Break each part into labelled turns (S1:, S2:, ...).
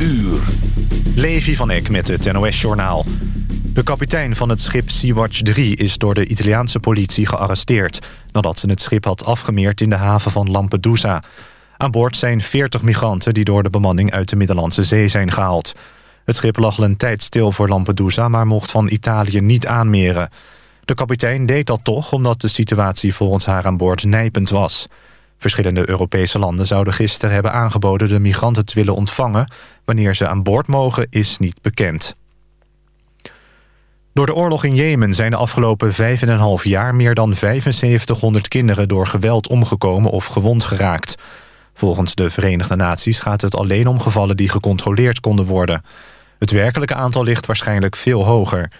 S1: uur.
S2: Levi van Eck met het NOS-journaal. De kapitein van het schip Sea-Watch 3 is door de Italiaanse politie gearresteerd... nadat ze het schip had afgemeerd in de haven van Lampedusa. Aan boord zijn 40 migranten die door de bemanning uit de Middellandse Zee zijn gehaald. Het schip lag al een tijd stil voor Lampedusa... maar mocht van Italië niet aanmeren. De kapitein deed dat toch omdat de situatie volgens haar aan boord nijpend was... Verschillende Europese landen zouden gisteren hebben aangeboden... de migranten te willen ontvangen. Wanneer ze aan boord mogen, is niet bekend. Door de oorlog in Jemen zijn de afgelopen 5,5 jaar... meer dan 7500 kinderen door geweld omgekomen of gewond geraakt. Volgens de Verenigde Naties gaat het alleen om gevallen... die gecontroleerd konden worden. Het werkelijke aantal ligt waarschijnlijk veel hoger...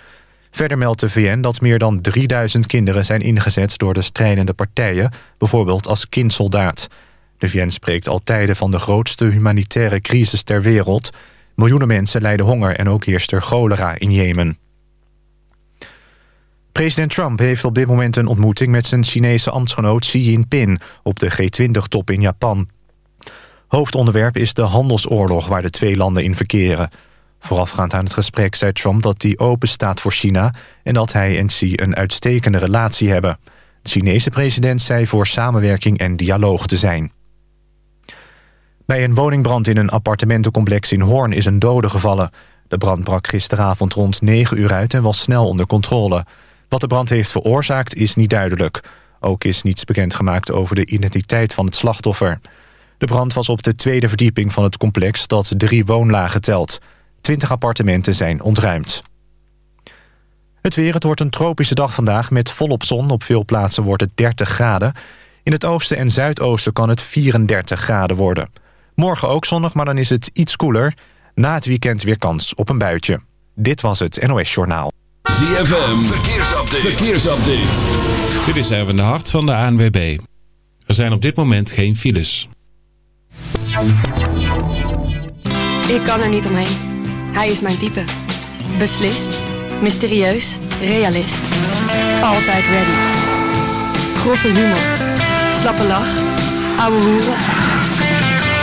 S2: Verder meldt de VN dat meer dan 3000 kinderen zijn ingezet door de strijdende partijen, bijvoorbeeld als kindsoldaat. De VN spreekt al tijden van de grootste humanitaire crisis ter wereld. Miljoenen mensen lijden honger en ook heerst er cholera in Jemen. President Trump heeft op dit moment een ontmoeting met zijn Chinese ambtsgenoot Xi Jinping op de G20-top in Japan. Hoofdonderwerp is de handelsoorlog waar de twee landen in verkeren. Voorafgaand aan het gesprek zei Trump dat hij open staat voor China... en dat hij en Xi een uitstekende relatie hebben. De Chinese president zei voor samenwerking en dialoog te zijn. Bij een woningbrand in een appartementencomplex in Hoorn is een dode gevallen. De brand brak gisteravond rond 9 uur uit en was snel onder controle. Wat de brand heeft veroorzaakt is niet duidelijk. Ook is niets bekendgemaakt over de identiteit van het slachtoffer. De brand was op de tweede verdieping van het complex dat drie woonlagen telt... 20 appartementen zijn ontruimd. Het weer, het wordt een tropische dag vandaag met volop zon. Op veel plaatsen wordt het 30 graden. In het oosten en zuidoosten kan het 34 graden worden. Morgen ook zonnig, maar dan is het iets koeler. Na het weekend weer kans op een buitje. Dit was het NOS Journaal.
S1: ZFM, verkeersupdate. verkeersupdate.
S3: Dit is even de hart van de ANWB. Er zijn op dit moment geen files.
S4: Ik kan er niet omheen. Hij is mijn type. Beslist, mysterieus, realist. Altijd ready. Grove humor, slappe lach, ouwe hoeren.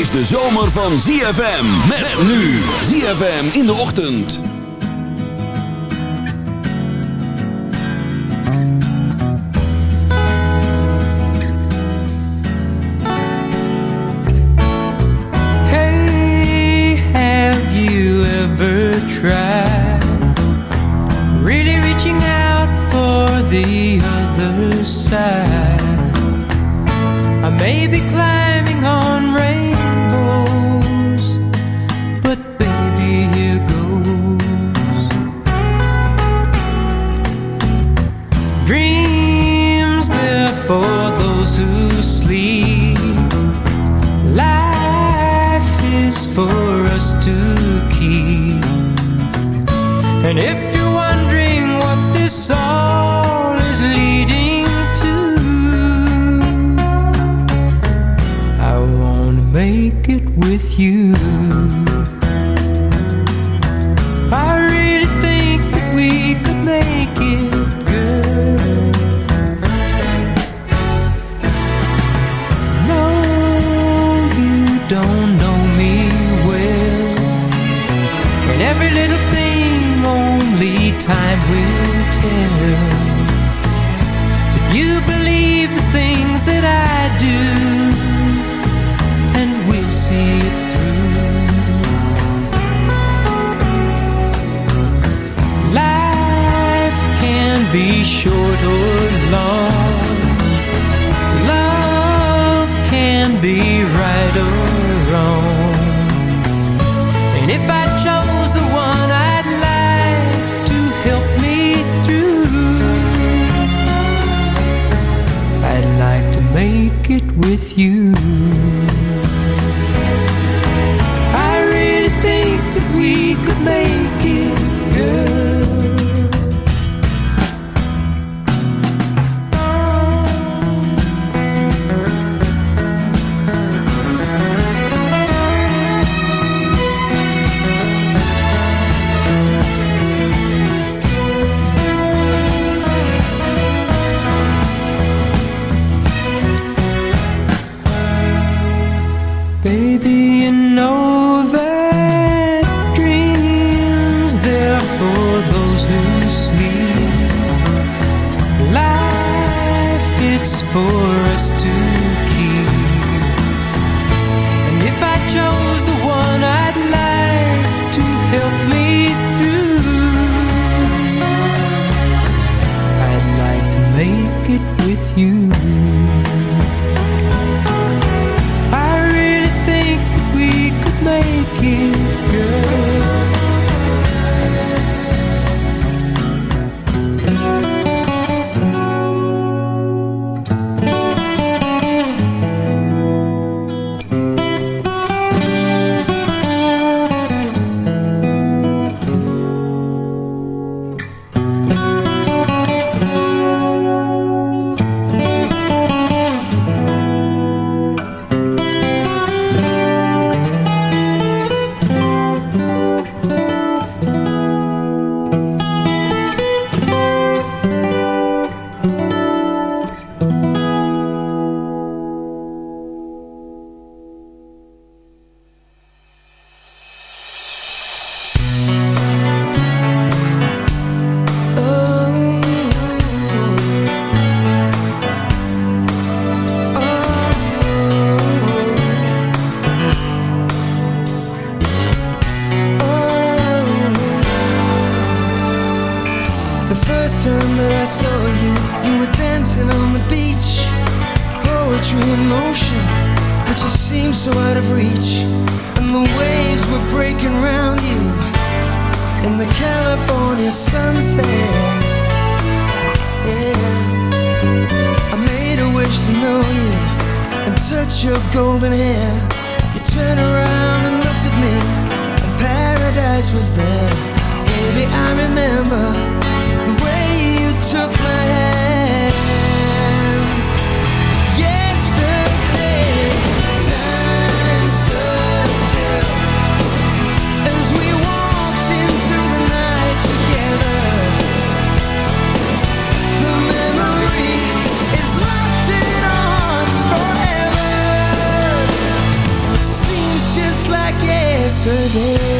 S1: Is de zomer van ZFM. Met nu. ZFM in de ochtend.
S5: Hey, have you ever tried really reaching out for the other side? I may be climbing And if you're wondering what this all is leading to, I wanna make it with you. Tell. With you.
S6: for us to voice was there. Baby, I remember The way you took my hand. Yesterday Time stood still As we walked into the night together. The memory is locked in our hearts forever. It seems just like yesterday.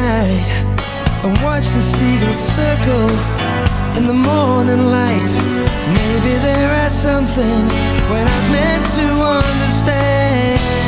S6: night. And watch the seagulls circle In the morning light. Maybe there are some things when I'm meant to understand.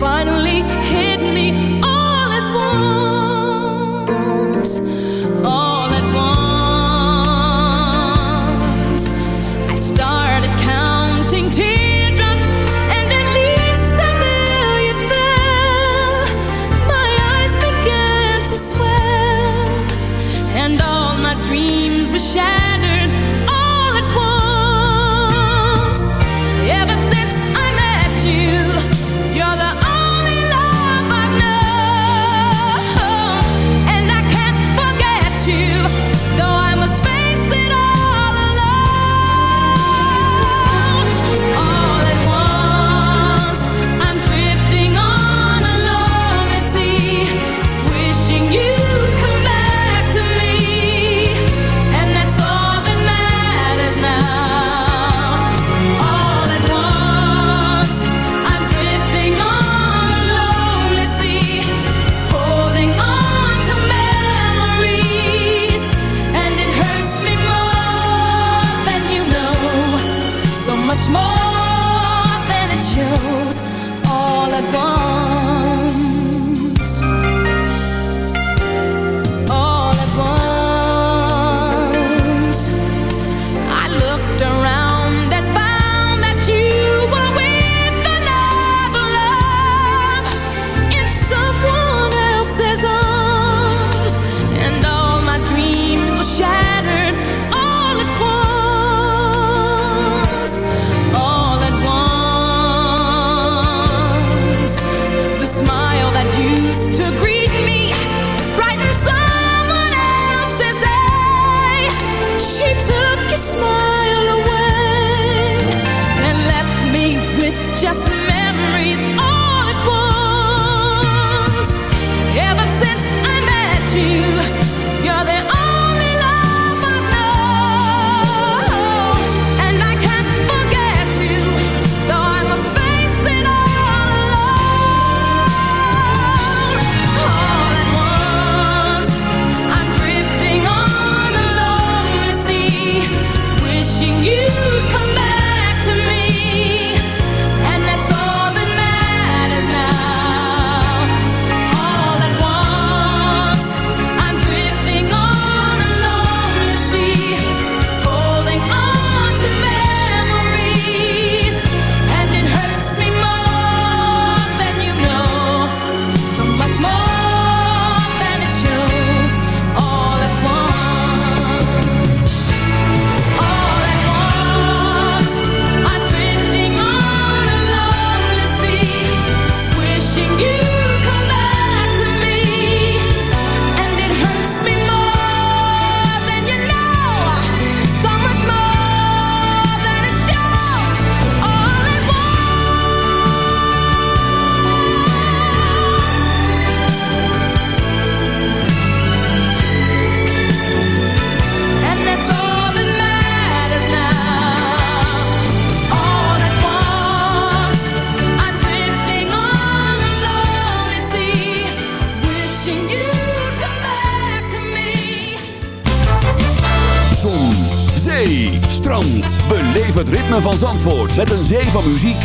S7: finally hit me.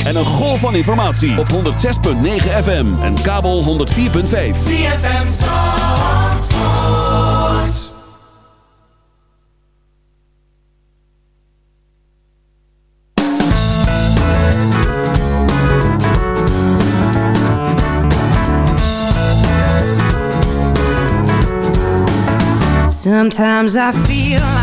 S1: en een golf van informatie op 106.9 FM en kabel 104.5. ZFM Zandvoort.
S8: Sometimes I feel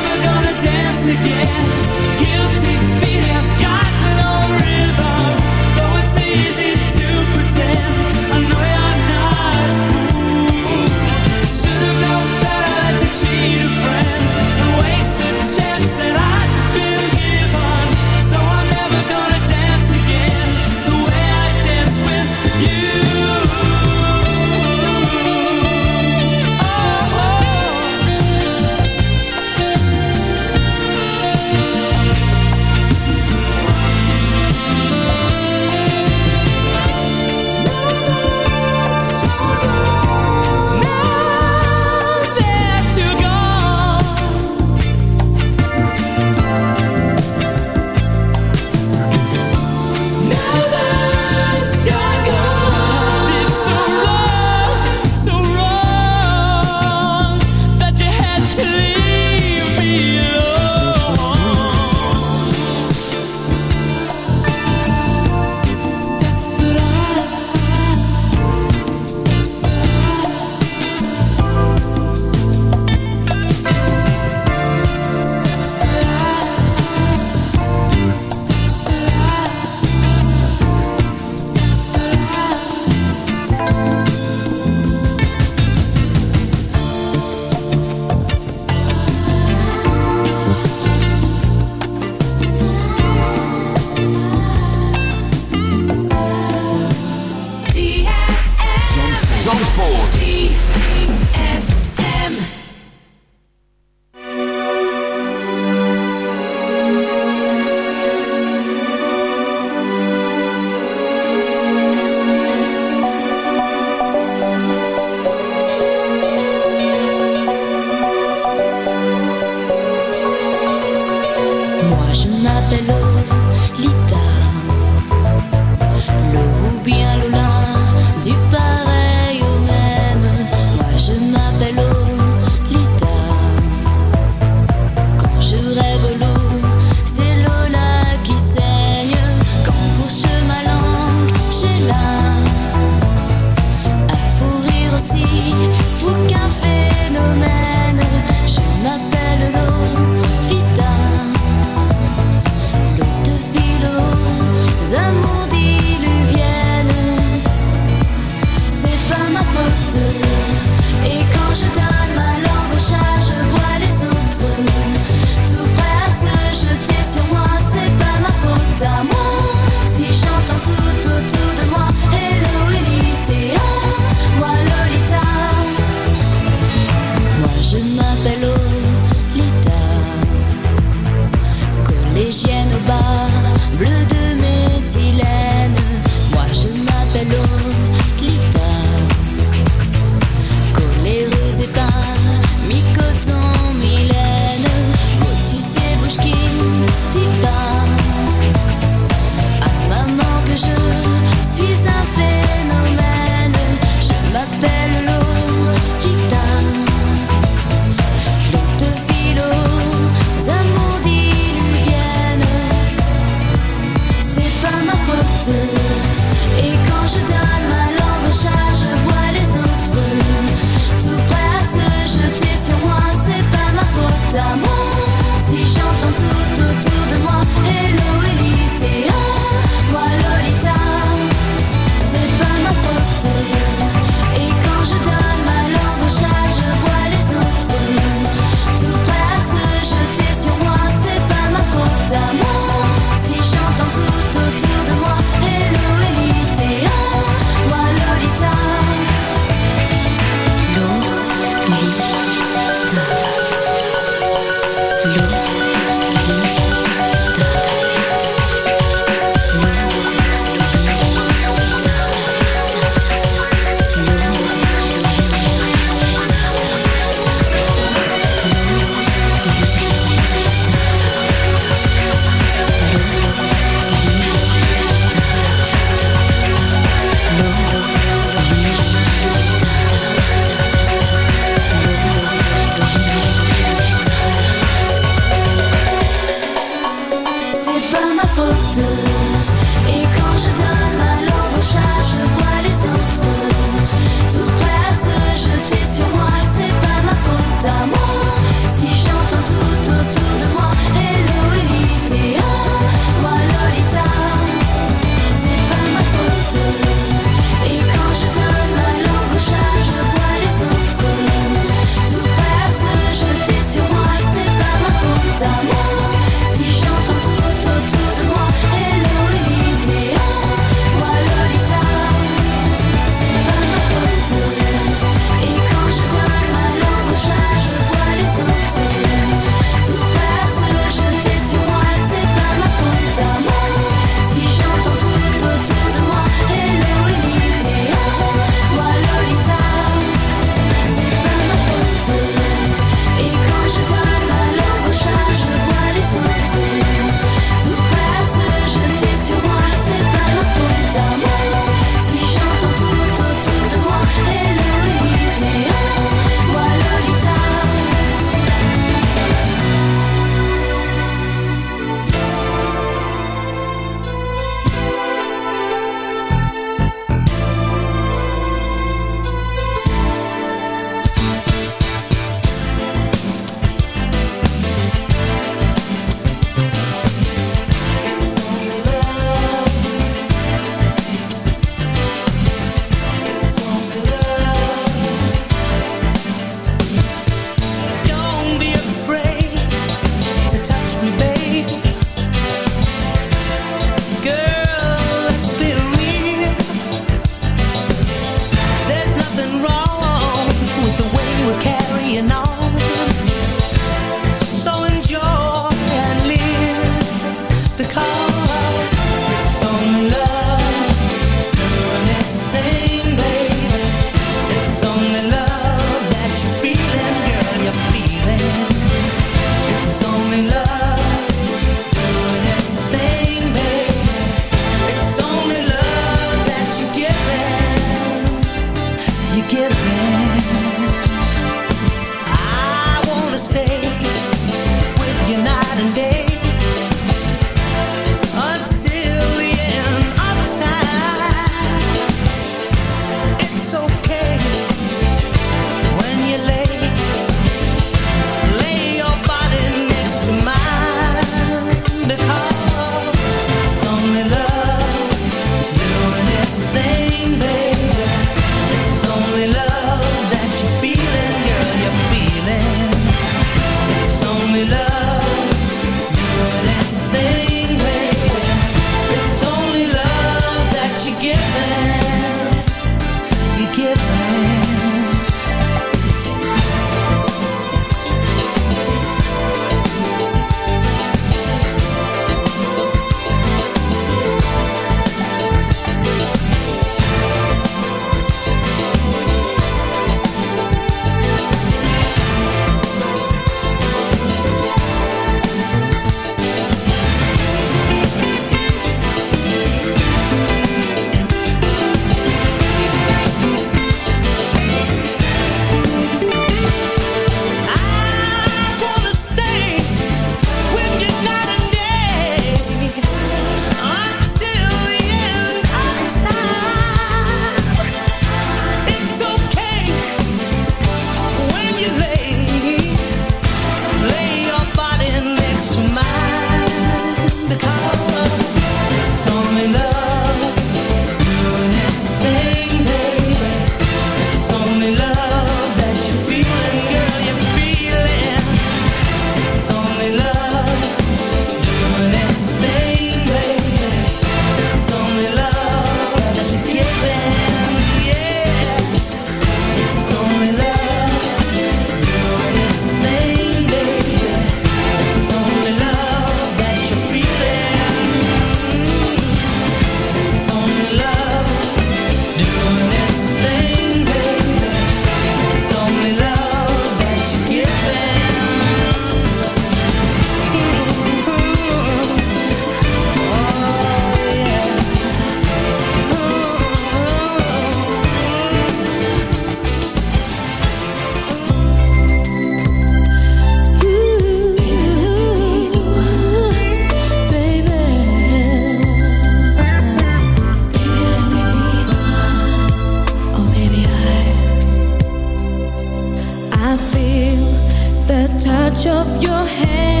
S9: touch of your hand.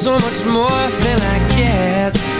S6: so much more than I get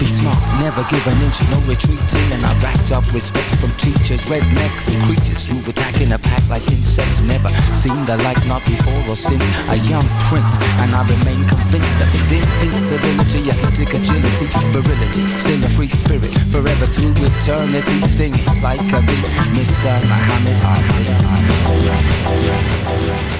S10: Be smart, never give an inch, no retreating. And I racked up respect from teachers, rednecks and creatures who attack in a pack like insects. Never seen the like, not before or since. A young prince, and I remain convinced of his invincibility, athletic agility, virility. Still a free spirit, forever through eternity, stinging like a bee. Mr. Muhammad Ali.